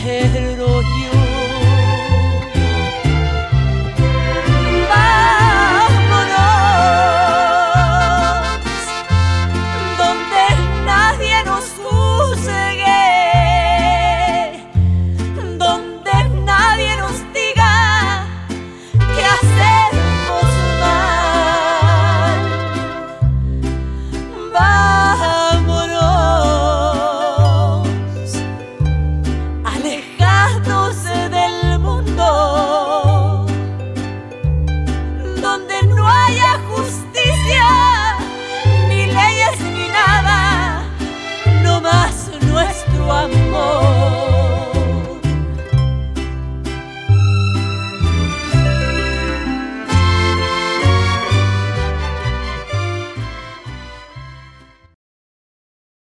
negro